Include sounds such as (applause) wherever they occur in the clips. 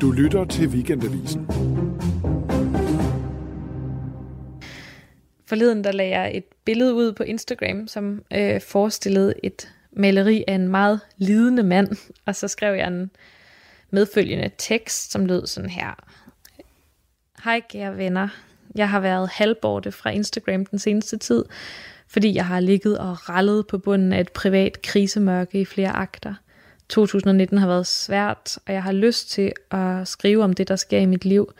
Du lytter til Weekendavisen. Forleden der lagde jeg et billede ud på Instagram, som øh, forestillede et maleri af en meget lidende mand, og så skrev jeg en medfølgende tekst, som lød sådan her. Hej kære venner, jeg har været halvborte fra Instagram den seneste tid, fordi jeg har ligget og rallet på bunden af et privat krisemørke i flere akter. 2019 har været svært, og jeg har lyst til at skrive om det, der sker i mit liv,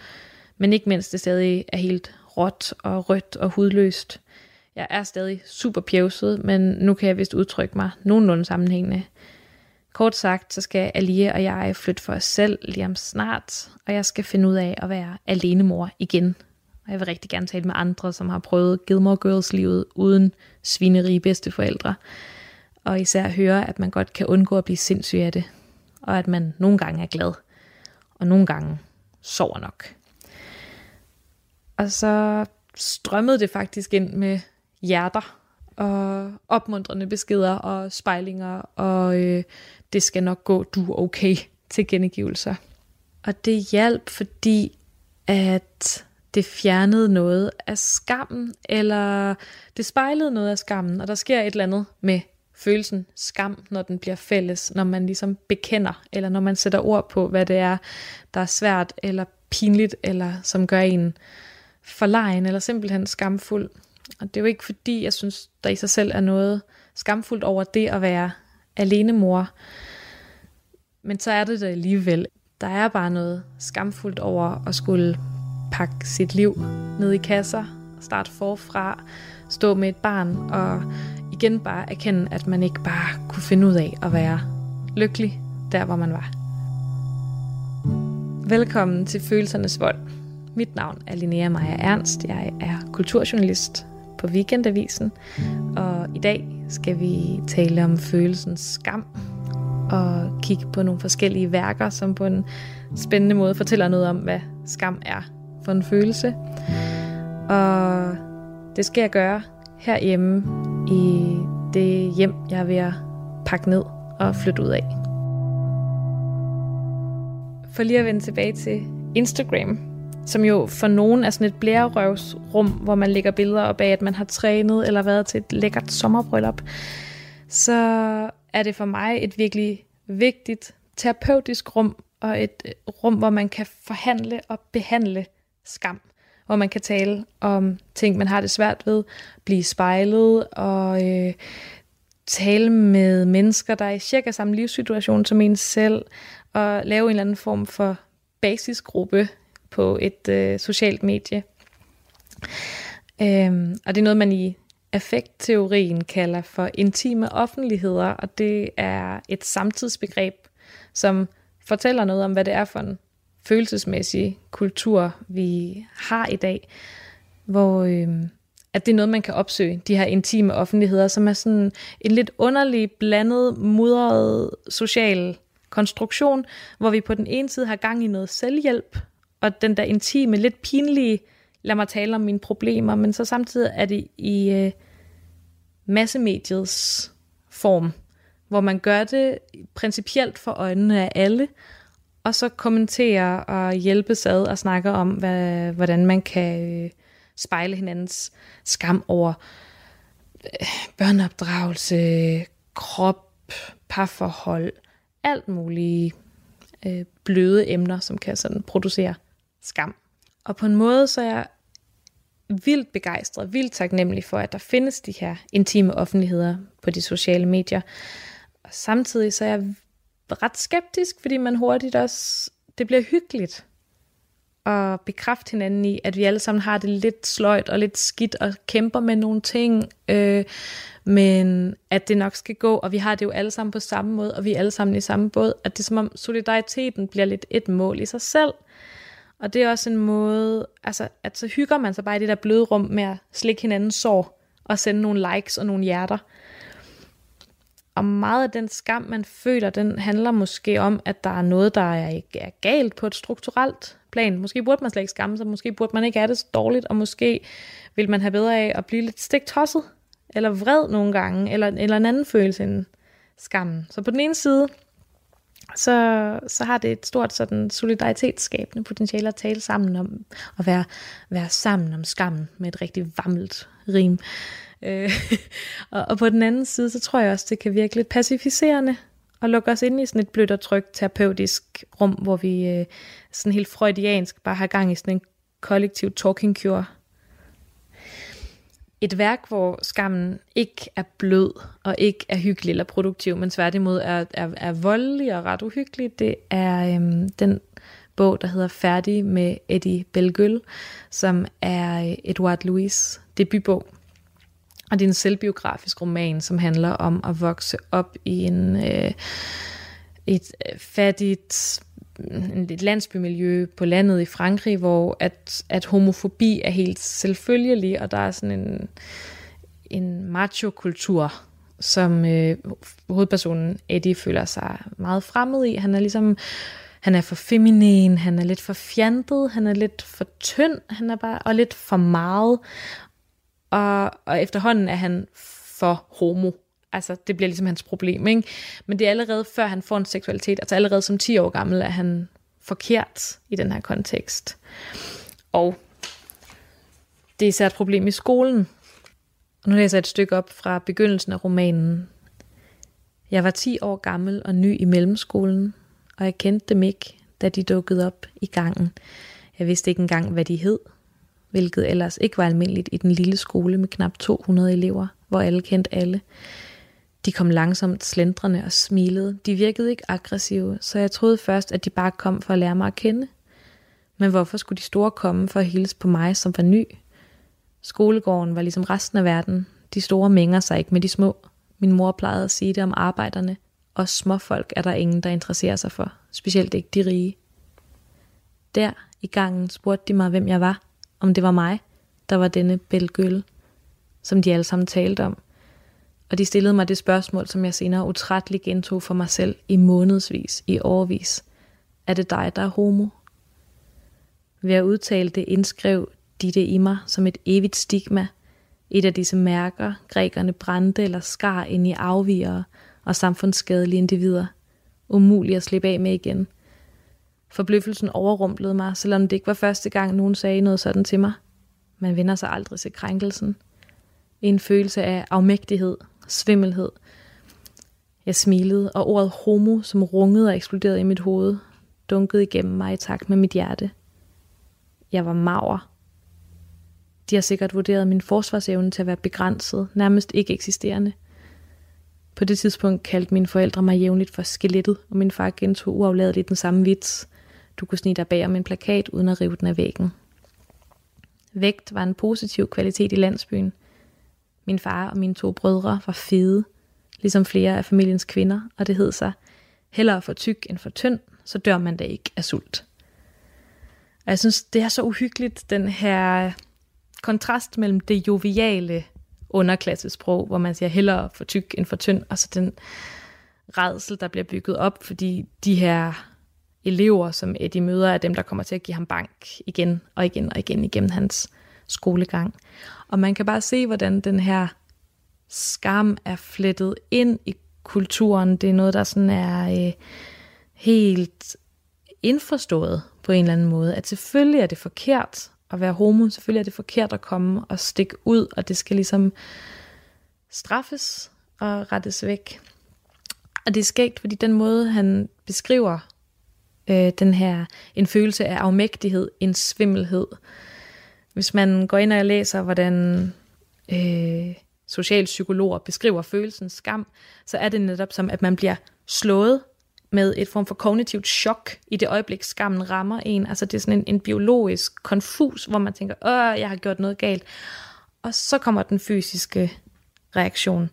men ikke mindst det stadig er helt råt og rødt og hudløst. Jeg er stadig super pjevset, men nu kan jeg vist udtrykke mig nogenlunde sammenhængende. Kort sagt, så skal Alia og jeg flytte for os selv lige om snart, og jeg skal finde ud af at være alenemor igen. Og jeg vil rigtig gerne tale med andre, som har prøvet Gilmore Girls livet uden svinerige bedsteforældre. Og især høre, at man godt kan undgå at blive sindssyg af det. Og at man nogle gange er glad. Og nogle gange sover nok. Og så strømmede det faktisk ind med hjerter og opmuntrende beskeder og spejlinger og øh, det skal nok gå, du er okay til gengivelser. Og det hjalp, fordi at det fjernede noget af skammen, eller det spejlede noget af skammen, og der sker et eller andet med følelsen skam, når den bliver fælles, når man ligesom bekender, eller når man sætter ord på, hvad det er, der er svært, eller pinligt, eller som gør en forlegen, eller simpelthen skamfuld. Og det er jo ikke fordi, jeg synes, der i sig selv er noget skamfuldt over det at være alene mor. Men så er det der alligevel. Der er bare noget skamfuldt over at skulle pakke sit liv ned i kasser, starte forfra, stå med et barn og igen bare erkende, at man ikke bare kunne finde ud af at være lykkelig der, hvor man var. Velkommen til Følelsernes Vold. Mit navn er Linnea Maja Ernst. Jeg er kulturjournalist på Weekendavisen, og i dag skal vi tale om følelsens skam og kigge på nogle forskellige værker, som på en spændende måde fortæller noget om, hvad skam er for en følelse. Og det skal jeg gøre herhjemme i det hjem, jeg er ved at pakke ned og flytte ud af. For lige at vende tilbage til Instagram, som jo for nogen er sådan et blærerøvsrum, hvor man lægger billeder op af, at man har trænet eller været til et lækkert sommerbryllup, så er det for mig et virkelig vigtigt terapeutisk rum, og et øh, rum, hvor man kan forhandle og behandle skam. Hvor man kan tale om ting, man har det svært ved, blive spejlet og øh, tale med mennesker, der er i cirka samme livssituation som en selv, og lave en eller anden form for basisgruppe på et øh, socialt medie. Øhm, og det er noget, man i affektteorien kalder for intime offentligheder, og det er et samtidsbegreb, som fortæller noget om, hvad det er for en følelsesmæssige kultur, vi har i dag, hvor øh, at det er noget, man kan opsøge, de her intime offentligheder, som er sådan en lidt underlig, blandet, mudret social konstruktion, hvor vi på den ene side har gang i noget selvhjælp, og den der intime, lidt pinlige, lad mig tale om mine problemer, men så samtidig er det i øh, massemediets form, hvor man gør det principielt for øjnene af alle, og så kommentere og hjælpe sad og snakke om, hvad, hvordan man kan øh, spejle hinandens skam over øh, børneopdragelse, krop, parforhold, alt mulige øh, bløde emner, som kan sådan producere skam. Og på en måde så er jeg vildt begejstret, vildt taknemmelig for, at der findes de her intime offentligheder på de sociale medier. Og samtidig så er jeg ret skeptisk, fordi man hurtigt også, det bliver hyggeligt at bekræfte hinanden i, at vi alle sammen har det lidt sløjt og lidt skidt og kæmper med nogle ting, øh, men at det nok skal gå, og vi har det jo alle sammen på samme måde, og vi er alle sammen i samme båd, at det er som om solidariteten bliver lidt et mål i sig selv. Og det er også en måde, altså, at så hygger man sig bare i det der bløde rum med at slikke hinandens sår, og sende nogle likes og nogle hjerter. Og meget af den skam, man føler, den handler måske om, at der er noget, der er, er galt på et strukturelt plan. Måske burde man slet ikke skamme sig, måske burde man ikke have det så dårligt, og måske vil man have bedre af at blive lidt stiktosset, eller vred nogle gange, eller, eller en anden følelse end skammen. Så på den ene side, så, så har det et stort sådan solidaritetsskabende potentiale at tale sammen om, og være, være sammen om skammen med et rigtig vammelt rim. Øh, (laughs) og, og på den anden side, så tror jeg også, det kan virke lidt pacificerende og lukke os ind i sådan et blødt og trygt terapeutisk rum, hvor vi øh, sådan helt freudiansk bare har gang i sådan en kollektiv talking cure et værk, hvor skammen ikke er blød og ikke er hyggelig eller produktiv, men tværtimod er, er, er voldelig og ret uhyggelig, det er øhm, den bog, der hedder Færdig med Eddie Belgøl, som er øh, Edward Louis debutbog. Og det er en selvbiografisk roman, som handler om at vokse op i en øh, et øh, fattigt et landsbymiljø på landet i Frankrig, hvor at, at homofobi er helt selvfølgelig, og der er sådan en, en macho-kultur, som øh, hovedpersonen Eddie føler sig meget fremmed i. Han er ligesom, han er for feminin, han er lidt for fjantet, han er lidt for tynd, han er bare, og lidt for meget. Og, og efterhånden er han for homo. Altså, det bliver ligesom hans problem, ikke? Men det er allerede før han får en seksualitet, altså allerede som 10 år gammel, er han forkert i den her kontekst. Og det er især et problem i skolen. Og nu læser jeg et stykke op fra begyndelsen af romanen. Jeg var 10 år gammel og ny i mellemskolen, og jeg kendte dem ikke, da de dukkede op i gangen. Jeg vidste ikke engang, hvad de hed, hvilket ellers ikke var almindeligt i den lille skole med knap 200 elever, hvor alle kendte alle. De kom langsomt slendrende og smilede. De virkede ikke aggressive, så jeg troede først, at de bare kom for at lære mig at kende. Men hvorfor skulle de store komme for at hilse på mig, som var ny? Skolegården var ligesom resten af verden. De store mænger sig ikke med de små. Min mor plejede at sige det om arbejderne. Og småfolk er der ingen, der interesserer sig for. Specielt ikke de rige. Der i gangen spurgte de mig, hvem jeg var. Om det var mig, der var denne Belgøl, som de alle sammen talte om – og de stillede mig det spørgsmål, som jeg senere utrætteligt gentog for mig selv i månedsvis, i årvis. Er det dig, der er homo? Ved at udtale det indskrev de det i mig som et evigt stigma, et af disse mærker, grækerne brændte eller skar ind i afvigere og samfundsskadelige individer. Umuligt at slippe af med igen. Forbløffelsen overrumplede mig, selvom det ikke var første gang, nogen sagde noget sådan til mig. Man vender sig aldrig til krænkelsen. En følelse af afmægtighed, svimmelhed. Jeg smilede, og ordet homo, som rungede og eksploderede i mit hoved, dunkede igennem mig i takt med mit hjerte. Jeg var maver. De har sikkert vurderet min forsvarsevne til at være begrænset, nærmest ikke eksisterende. På det tidspunkt kaldte mine forældre mig jævnligt for skelettet, og min far gentog uafladeligt den samme vits. Du kunne snige dig bag om en plakat uden at rive den af væggen. Vægt var en positiv kvalitet i landsbyen – min far og mine to brødre var fede, ligesom flere af familiens kvinder, og det hed sig, hellere for tyk end for tynd, så dør man da ikke af sult. Og jeg synes, det er så uhyggeligt, den her kontrast mellem det joviale underklassesprog, hvor man siger hellere for tyk end for tynd, og så den redsel, der bliver bygget op, fordi de her elever, som Eddie møder, er dem, der kommer til at give ham bank igen og igen og igen igennem hans skolegang. Og man kan bare se, hvordan den her skam er flettet ind i kulturen. Det er noget, der sådan er øh, helt indforstået på en eller anden måde. At selvfølgelig er det forkert at være homo, selvfølgelig er det forkert at komme og stikke ud, og det skal ligesom straffes og rettes væk. Og det er skægt, fordi den måde, han beskriver øh, den her, en følelse af afmægtighed, en svimmelhed, hvis man går ind og læser, hvordan øh, socialpsykologer beskriver følelsen skam, så er det netop som, at man bliver slået med et form for kognitivt chok i det øjeblik, skammen rammer en. Altså det er sådan en, en biologisk konfus, hvor man tænker, åh, jeg har gjort noget galt. Og så kommer den fysiske reaktion,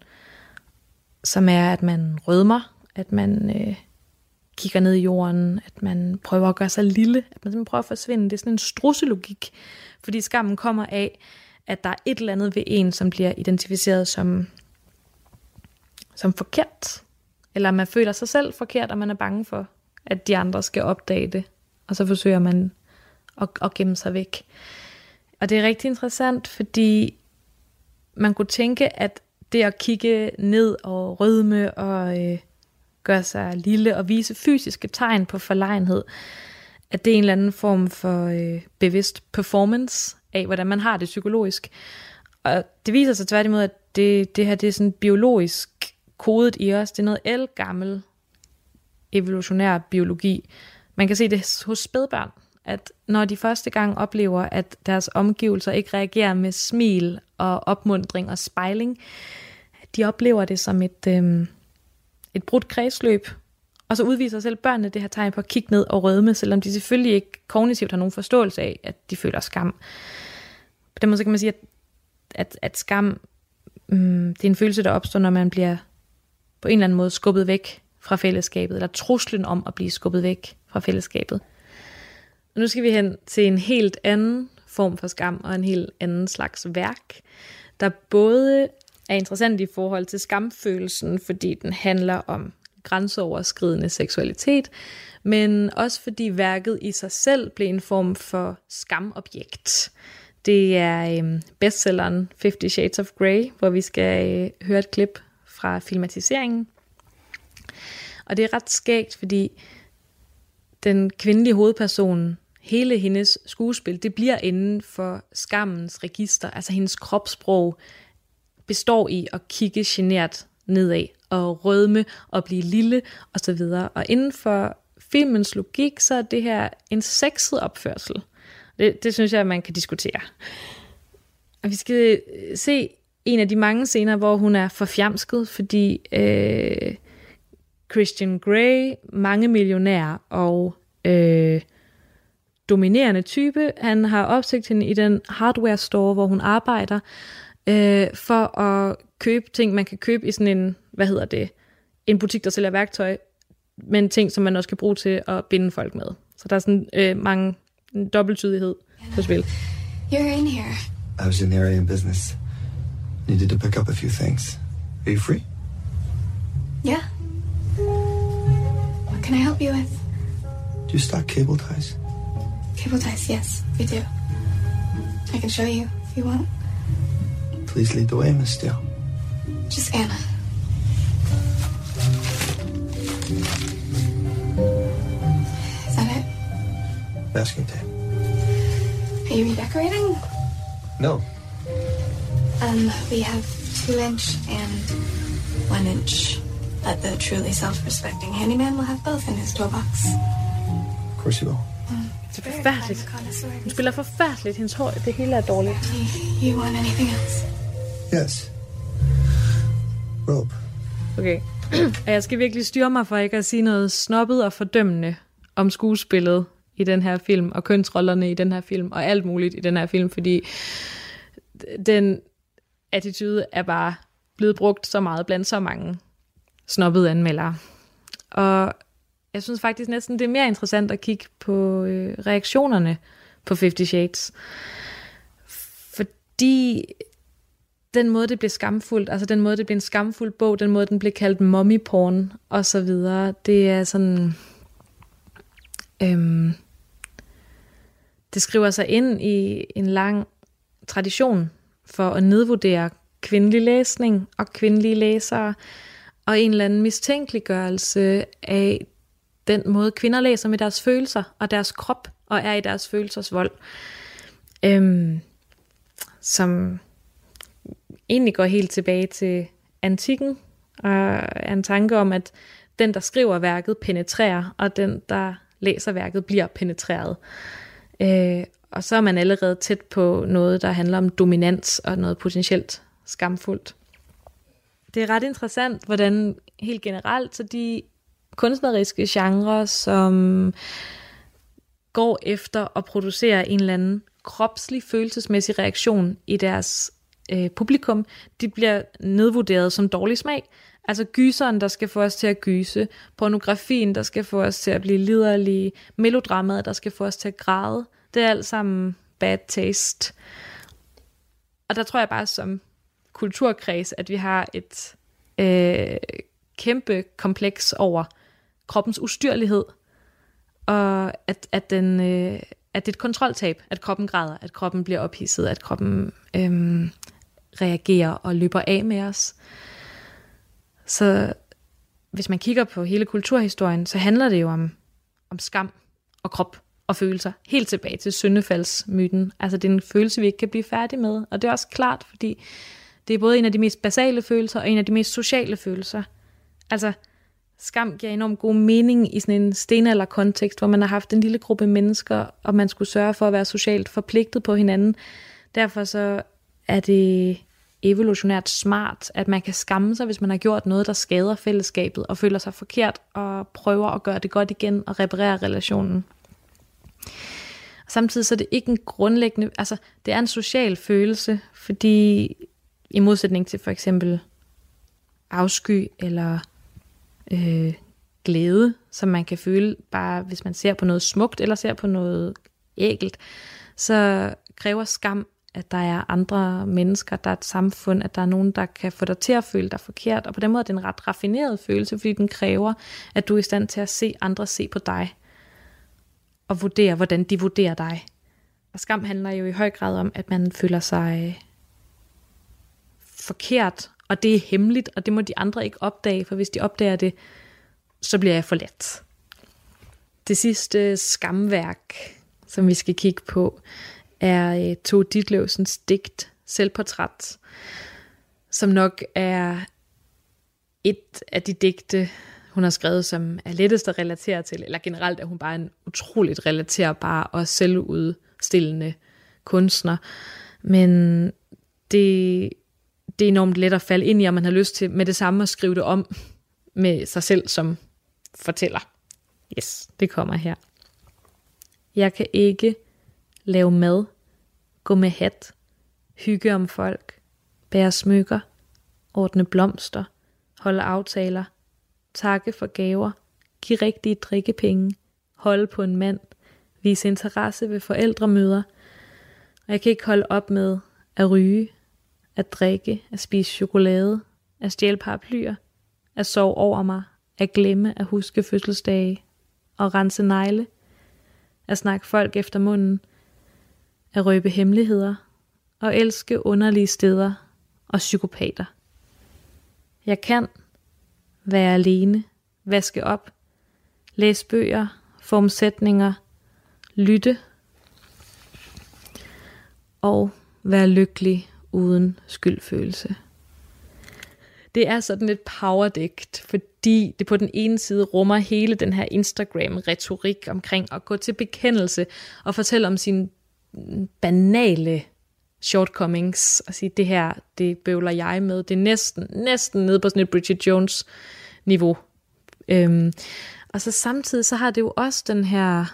som er, at man rødmer, at man øh, kigger ned i jorden, at man prøver at gøre sig lille, at man simpelthen prøver at forsvinde. Det er sådan en strusselogik, fordi skammen kommer af, at der er et eller andet ved en, som bliver identificeret som, som forkert. Eller man føler sig selv forkert, og man er bange for, at de andre skal opdage det. Og så forsøger man at, at gemme sig væk. Og det er rigtig interessant, fordi man kunne tænke, at det at kigge ned og rødme og, øh, gøre sig lille og vise fysiske tegn på forlegenhed, at det er en eller anden form for øh, bevidst performance af, hvordan man har det psykologisk. Og det viser sig tværtimod, at det, det her det er sådan biologisk kodet i os. Det er noget el-gammel evolutionær biologi. Man kan se det hos spædbørn, at når de første gang oplever, at deres omgivelser ikke reagerer med smil og opmundring og spejling, de oplever det som et, øh, et brudt kredsløb, og så udviser selv børnene det her tegn på at kigge ned og rødme, selvom de selvfølgelig ikke kognitivt har nogen forståelse af, at de føler skam. På den måde så kan man sige, at, at, at skam, mm, det er en følelse, der opstår, når man bliver på en eller anden måde skubbet væk fra fællesskabet, eller truslen om at blive skubbet væk fra fællesskabet. Og nu skal vi hen til en helt anden form for skam, og en helt anden slags værk, der både er interessant i forhold til skamfølelsen, fordi den handler om grænseoverskridende seksualitet, men også fordi værket i sig selv blev en form for skamobjekt. Det er øh, bestselleren Fifty Shades of Grey, hvor vi skal øh, høre et klip fra filmatiseringen. Og det er ret skægt, fordi den kvindelige hovedperson, hele hendes skuespil, det bliver inden for skammens register. Altså hendes kropssprog består i at kigge genert nedad og rødme og blive lille osv. Og inden for filmens logik, så er det her en sexet opførsel. Det, det synes jeg, man kan diskutere. Og vi skal øh, se en af de mange scener, hvor hun er forfjamsket, fordi øh, Christian Grey, mange millionær og øh, dominerende type, han har opsigt hende i den hardware store, hvor hun arbejder, øh, for at købe ting, man kan købe i sådan en, hvad hedder det, en butik, der sælger værktøj, men ting, som man også kan bruge til at binde folk med. Så der er sådan øh, mange en dobbelttydighed på spil. You're in here. I was in the area in business. Needed to pick up a few things. Are you free? Yeah. What can I help you with? Do you stock cable ties? Cable ties, yes, we do. I can show you if you want. Please lead the way, Miss Steele. Just Anna. Is that it? Masking tape. Are you redecorating? No. Um, we have two inch and one inch. But the truly self-respecting handyman will have both in his toolbox. Of course you will. Det er forfærdeligt. Hun spiller forfærdeligt. Hendes hår, det hele er dårligt. You, you want anything else? Yes. Rope. Okay. Og (clears throat) jeg skal virkelig styre mig for ikke at sige noget snobbet og fordømmende om skuespillet i den her film, og kønsrollerne i den her film, og alt muligt i den her film, fordi den attitude er bare blevet brugt så meget blandt så mange snobbede anmeldere. Og jeg synes faktisk næsten, det er mere interessant at kigge på øh, reaktionerne på Fifty Shades. Fordi den måde, det blev skamfuldt, altså den måde, det blev en skamfuld bog, den måde, den blev kaldt mommy porn og så videre, det er sådan... Øhm, det skriver sig ind i en lang tradition for at nedvurdere kvindelig læsning og kvindelige læsere, og en eller anden mistænkeliggørelse af den måde, kvinder læser med deres følelser og deres krop, og er i deres følelsers vold. Øhm, som egentlig går helt tilbage til antikken, og er en tanke om, at den, der skriver værket, penetrerer, og den, der læser værket, bliver penetreret. Øh, og så er man allerede tæt på noget, der handler om dominans og noget potentielt skamfuldt. Det er ret interessant, hvordan helt generelt, så de kunstneriske genrer, som går efter at producere en eller anden kropslig, følelsesmæssig reaktion i deres øh, publikum, de bliver nedvurderet som dårlig smag. Altså gyseren, der skal få os til at gyse, pornografien, der skal få os til at blive liderlige, melodramaet, der skal få os til at græde, det er alt sammen bad taste. Og der tror jeg bare som kulturkreds, at vi har et øh, kæmpe kompleks over kroppens ustyrlighed, og at, at, den, øh, at det er et kontroltab, at kroppen græder, at kroppen bliver ophidset, at kroppen øh, reagerer og løber af med os. Så hvis man kigger på hele kulturhistorien, så handler det jo om, om skam og krop og følelser. Helt tilbage til syndefaldsmyten. Altså det er en følelse, vi ikke kan blive færdige med. Og det er også klart, fordi det er både en af de mest basale følelser og en af de mest sociale følelser. Altså skam giver enormt god mening i sådan en stenalder-kontekst, hvor man har haft en lille gruppe mennesker, og man skulle sørge for at være socialt forpligtet på hinanden. Derfor så er det evolutionært smart, at man kan skamme sig, hvis man har gjort noget, der skader fællesskabet, og føler sig forkert, og prøver at gøre det godt igen, og reparere relationen. Samtidig så er det ikke en grundlæggende, altså det er en social følelse, fordi i modsætning til for eksempel afsky eller øh, glæde, som man kan føle bare hvis man ser på noget smukt eller ser på noget ægelt, så kræver skam, at der er andre mennesker, der er et samfund, at der er nogen, der kan få dig til at føle dig forkert. Og på den måde er det en ret raffineret følelse, fordi den kræver, at du er i stand til at se andre se på dig. Og vurdere, hvordan de vurderer dig. Og skam handler jo i høj grad om, at man føler sig øh, forkert, og det er hemmeligt, og det må de andre ikke opdage, for hvis de opdager det, så bliver jeg forladt. Det sidste skamværk, som vi skal kigge på, er øh, Tove Ditlevsens digt Selvportræt, som nok er et af de digte, hun har skrevet, som er lettest at relatere til, eller generelt er hun bare en utroligt relaterbar og selvudstillende kunstner. Men det, det er enormt let at falde ind i, og man har lyst til med det samme at skrive det om med sig selv som fortæller. Yes, det kommer her. Jeg kan ikke lave mad, gå med hat, hygge om folk, bære smykker, ordne blomster, holde aftaler, takke for gaver, give rigtige drikkepenge, holde på en mand, vise interesse ved forældremøder, og jeg kan ikke holde op med at ryge, at drikke, at spise chokolade, at stjæle paraplyer, at sove over mig, at glemme at huske fødselsdage, og rense negle, at snakke folk efter munden, at røbe hemmeligheder og elske underlige steder og psykopater. Jeg kan være alene, vaske op, læse bøger, forme sætninger, lytte og være lykkelig uden skyldfølelse. Det er sådan et powerdigt, fordi det på den ene side rummer hele den her Instagram-retorik omkring at gå til bekendelse og fortælle om sine banale shortcomings og sige, det her, det bøvler jeg med. Det er næsten, næsten nede på sådan et Bridget Jones niveau. Øhm, og så samtidig, så har det jo også den her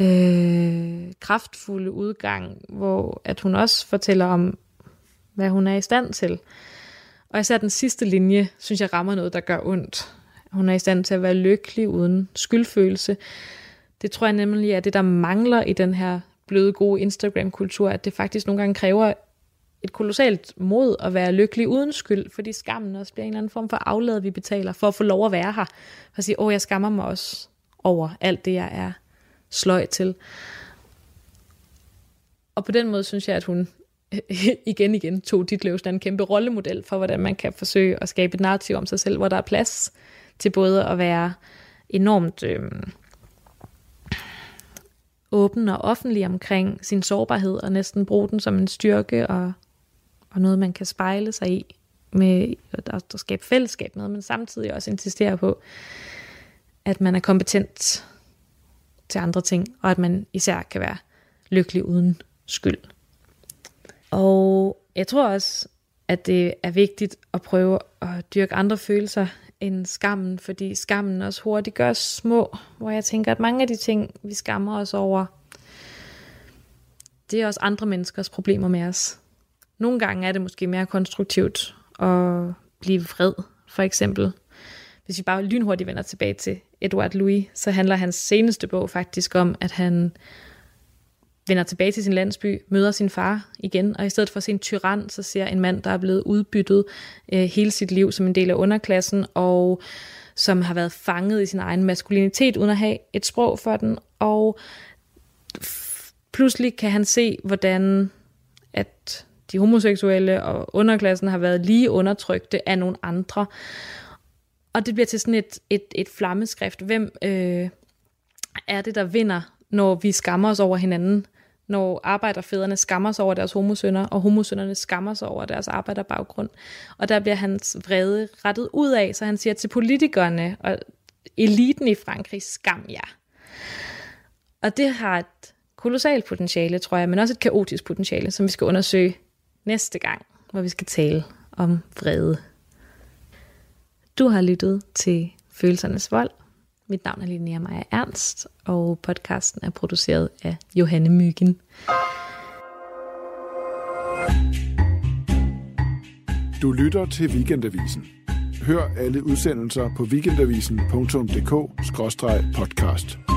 øh, kraftfulde udgang, hvor at hun også fortæller om, hvad hun er i stand til. Og især den sidste linje, synes jeg rammer noget, der gør ondt. Hun er i stand til at være lykkelig uden skyldfølelse. Det tror jeg nemlig er det, der mangler i den her bløde, gode Instagram-kultur, at det faktisk nogle gange kræver et kolossalt mod at være lykkelig uden skyld, fordi skammen også bliver en eller anden form for aflad, vi betaler, for at få lov at være her. For at sige, åh, jeg skammer mig også over alt det, jeg er sløj til. Og på den måde synes jeg, at hun (laughs) igen igen tog dit løs en kæmpe rollemodel for, hvordan man kan forsøge at skabe et narrativ om sig selv, hvor der er plads til både at være enormt øh, åben og offentlig omkring sin sårbarhed, og næsten bruge den som en styrke og, og noget, man kan spejle sig i, med at, at skabe fællesskab med, men samtidig også insistere på, at man er kompetent til andre ting, og at man især kan være lykkelig uden skyld. Og jeg tror også, at det er vigtigt at prøve at dyrke andre følelser end skammen, fordi skammen også hurtigt gør små, hvor jeg tænker, at mange af de ting, vi skammer os over, det er også andre menneskers problemer med os. Nogle gange er det måske mere konstruktivt at blive vred, for eksempel. Hvis vi bare lynhurtigt vender tilbage til Edward Louis, så handler hans seneste bog faktisk om, at han vender tilbage til sin landsby, møder sin far igen, og i stedet for at se en tyran, så ser en mand, der er blevet udbyttet øh, hele sit liv som en del af underklassen, og som har været fanget i sin egen maskulinitet, uden at have et sprog for den, og pludselig kan han se, hvordan at de homoseksuelle og underklassen har været lige undertrykte af nogle andre, Og det bliver til sådan et, et, et flammeskrift. Hvem øh, er det, der vinder, når vi skammer os over hinanden? Når arbejderfædrene skammer sig over deres homosønner, og homosønnerne skammer sig over deres arbejderbaggrund. Og der bliver hans vrede rettet ud af, så han siger til politikerne og eliten i Frankrig, skam jer. Og det har et kolossalt potentiale, tror jeg, men også et kaotisk potentiale, som vi skal undersøge næste gang, hvor vi skal tale om vrede. Du har lyttet til Følelsernes Vold. Mit navn er Linnea Maja Ernst, og podcasten er produceret af Johanne Myggen. Du lytter til Weekendavisen. Hør alle udsendelser på weekendavisen.dk-podcast.